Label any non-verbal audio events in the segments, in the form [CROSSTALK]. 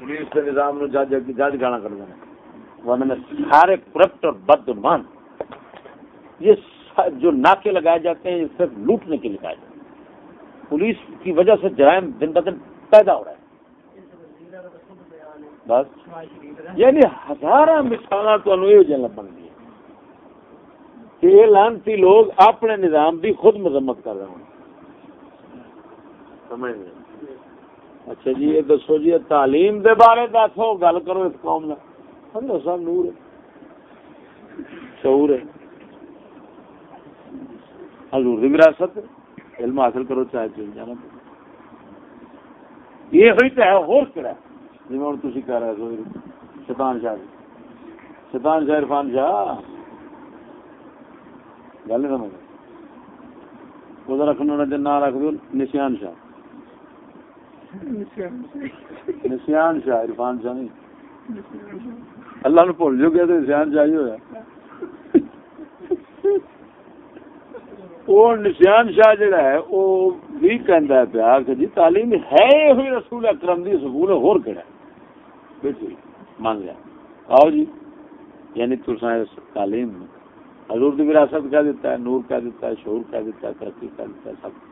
Police کے نظام نو جج جج گانا کر دینا ورنہ سارے کرپٹ اور بدمان یہ جو ناکے لگائے جاتے ہیں، یہ صرف لوٹنے کے لیے لگائے جاتے ہیں۔ پولیس کی وجہ سے جرائم دن بدن پیدا ہو رہا ہے۔ بس۔ یعنی ہزار مثال لبن گیا کہ یہ لانتی لوگ اپنے نظام کی خود مذمت کر رہے ہیں سمجھ اچھا جی یہ دسو جی تعلیم دے بارے دسو گل کرو اس قوم نے ہم نور ہے۔ شعور ہے۔ ہاں، حضور دی وراثت علم حاصل کرو، چاہے چل جانا۔ یہ ہوئی تو ہے اور کہڑا جی ہوں تھی کہہ رہے ہو، شیطان شاہ جی۔ شیطان شاہ عرفان شاہ گل نہیں سمجھ وہ رکھنا جن نہ رکھ دو نشان شاہ۔ نسیان شاہ، عرفان شاہ نہیں اللہ نے بھول جو گیا تو نسیان شاہ ہی ہوا [LAUGHS] وہ نسیان شاہ جڑا ہے، وہ بھی کہندا ہے پیا کہ جی تعلیم ہے ہوئی رسول اکرم دی، سکول ہور کیڑا بیٹھو جی، مان لیا۔ آؤ جی یعنی تساں اس تعلیم حضور دی وراثت کہہ دیتا ہے، نور کہہ دیتا ہے، شعور کہہ دیتا ہے، ترقی کہہ دیتا ہے، سب۔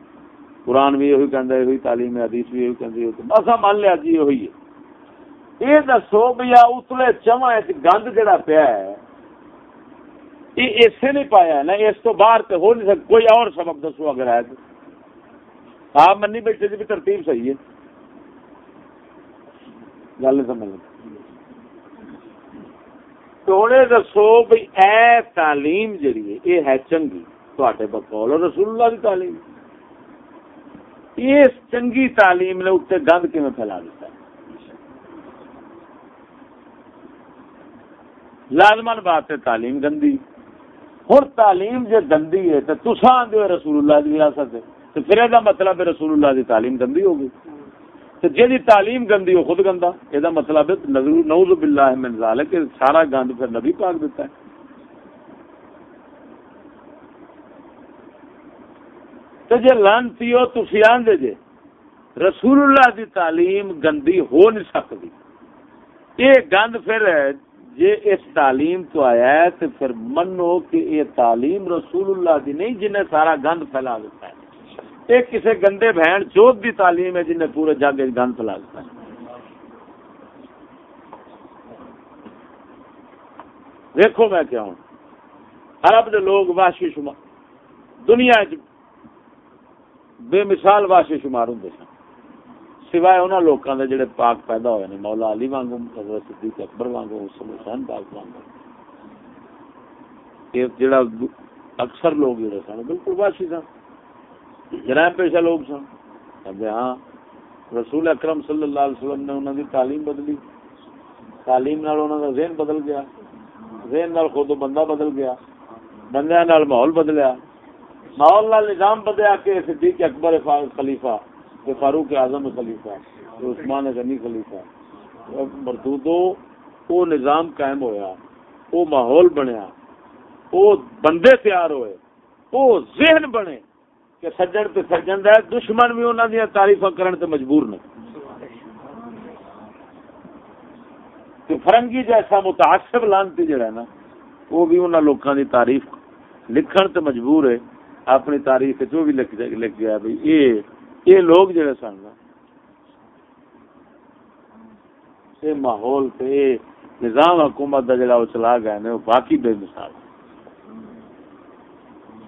قرآن بھی یہ کہہ یہ تعلیم حدیث بھی یہ بس مان لیا جی یہ یہ دسو بھیا اتلے چواں گند جڑا پیا ہے، یہ اسے نہیں پایا نا اس تو باہر تو ہو نہیں سکتا۔ کوئی اور سبب دسو اگر ہے تو۔ آپ منی بیٹھے جی بھی ترتیب صحیح ہے۔ گل نہیں سمجھ توڑے دسو بھائی اے تعلیم جڑی ہے، یہ ہے چنگی۔ تے بقول رسول اللہ کی تعلیم۔ اس چنگی تعلیم نے اتنے گند کی پھیلا دیتا ہے؟ لازمن بات ہے تعلیم گندی۔ ہر تعلیم جو گندی ہے تو تسا آدھے رسول اللہ کی وراثت ہے۔ تو پھر یہ مطلب ہے رسول اللہ کی تعلیم گندی ہوگی تو جی تعلیم گندی ہو خود گندا۔ یہ مطلب ہے نوز باللہ من ذالک، سارا گند پھر نبی پاک دیتا ہے۔ تو جی لانتی ہو تھی آدھے جی رسول اللہ دی تعلیم گندی ہو نہیں سکتی۔ یہ گند پھر جی اس تعلیم تو آیا ہے تو پھر منو کہ یہ تعلیم رسول اللہ دی نہیں، جنہیں سارا گند پھیلا دیتا ہے۔ یہ کسی گندے بہن چوت دی تعلیم ہے، جنہیں پورے جگ گند پھیلا دیتا ہے۔ دیکھو میں کیا ہوں؟ عرب دے لوگ واشی شمار دنیا بے مثال واشے شمار ہوں سن۔ سوائے انہوں لوگوں کے جڑے پاک پیدا ہوئے ہیں مولا علی وانگو، حضرت صدیق اکبر وانگو، حسن حسین پاک وانگو۔ یہ جڑا اکثر لوگ جڑے سن، بالکل واشی سن۔ جرائم پیشہ لوگ سن۔ اب ہاں رسول اکرم صلی اللہ علیہ وسلم نے انہوں کی تعلیم بدلی۔ تعلیم نال انہوں کا ذہن بدل گیا۔ ذہن نال خود بندہ بدل گیا۔ بندے نال ماحول بدلیا۔ ماحول نظام بدیا کہ صدیق اکبر خلیفہ کہ فاروق اعظم خلیفہ عثمان غنی خلیفہ۔ مردودو وہ نظام قائم ہویا، وہ ماحول بنیا، وہ بندے تیار ہوئے، وہ ذہن بنے کہ سجن تے سجن ہے، دشمن بھی انہوں دیا تعریف کرنے تے مجبور نے۔ فرنگی جیسا متاثب لانتی جڑا ہے نا، وہ بھی انہوں لوگوں کی تعریف، لکھن تے مجبور ہے۔ اپنی تاریخ جو بھی لکھ گیا بھائی یہ یہ لوگ جڑے سن یہ ماحول تے نظام حکومت کا جڑا وہ چلا گیا نا وہ باقی بے مثال۔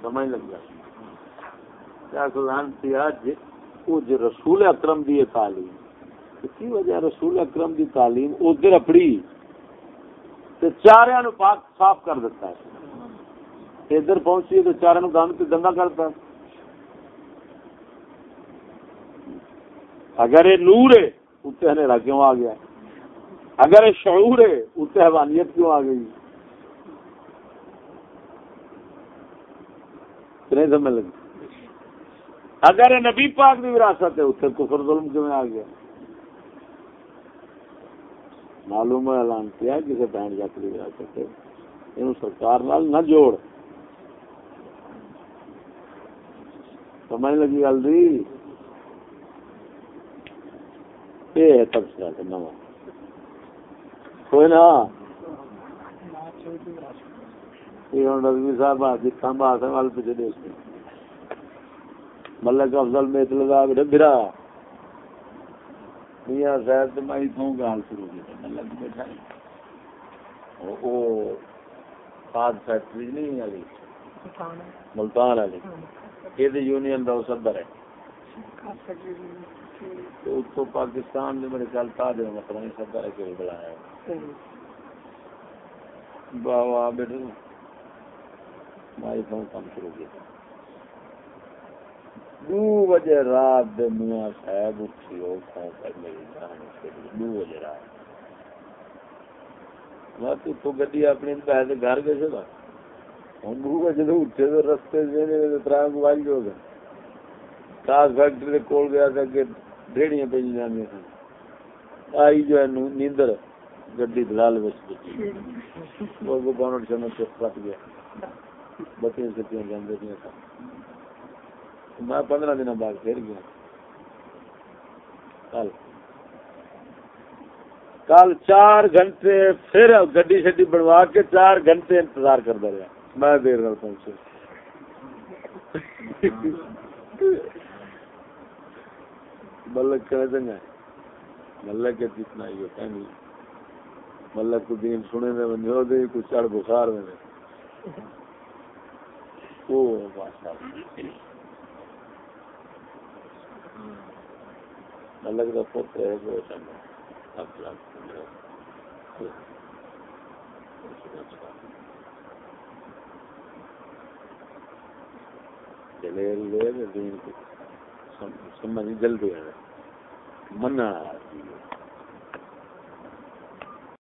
سمجھ لگ گیا۔ وہ جو رسول اکرم دی تعلیم کی وجہ رسول اکرم دی تعلیم ادھر اپڑی چاریا نو پاک صاف کر دیتا ہے۔ ادھر پہنچی تو چار گند سے گندا کرتا اگر یہ نور ہے، اتنے ہنیرا کیوں آ گیا؟ اگر یہ شعور ہے، اتنے حوانیت کیوں آ گئی؟ نہیں سمجھ لگی۔ اگر یہ نبی پاک کی وراثت ہے، اتنے کفر ظلم کیوں آ گیا؟ معلوم ہے، اعلان کیا کسی بہن جات کی وراثت ہے۔ یہ سرکار نہ جوڑ۔ سمجھ لگی گل یہ تبصرہ نواں۔ کوئی نا رضوی صاحب جتنا بات ہے وال پیچھے دیکھتے ملک افضل میں لگا بیٹھے برا میاں صاحب تو میں اتوں گال شروع کی ملک بیٹھا وہ کھاد فیکٹری نہیں والی ملتان والی یہ یونین کا صدر ہے تو پاکستان میں میرے خیال تھا دے مطلب صدر ہے کہ بلایا باوا بیٹے مائی فون کام شروع کیا دو بجے رات دے میاں صاحب اٹھی ہو فون کر میری جان اس کے لیے دو بجے رات میں تو گڈی اپنی پیسے گھر گئے تھا ہوں دو اٹھے تو رستے سے تر موبائل جو گئے کاس فیکٹری کول گیا تھا کہ ریڑیاں پہ جی جانے تھے۔ آئی جو ہے نیندر گڈی دلال بچ گئی۔ وہ بونٹ سے میں پٹ گیا بتیاں سکیاں جاندے دیا میں پندرہ دن بعد پھر گیا۔ کل۔ کل چار گھنٹے پھر گڈی شڈی بنوا کے چار گھنٹے انتظار کرتا رہا۔ میں دیر نال پہنچے ملک کہ دیں ملک کے جتنا ہی ہوتا نہیں ملک کو دین سنے دے بندے ہو دے کچھ چڑھ بخار میں دے۔ او وہ ملک کا پوتر ہے، وہ چنگا دلیل لے دین سمجھ جلدی ہے منع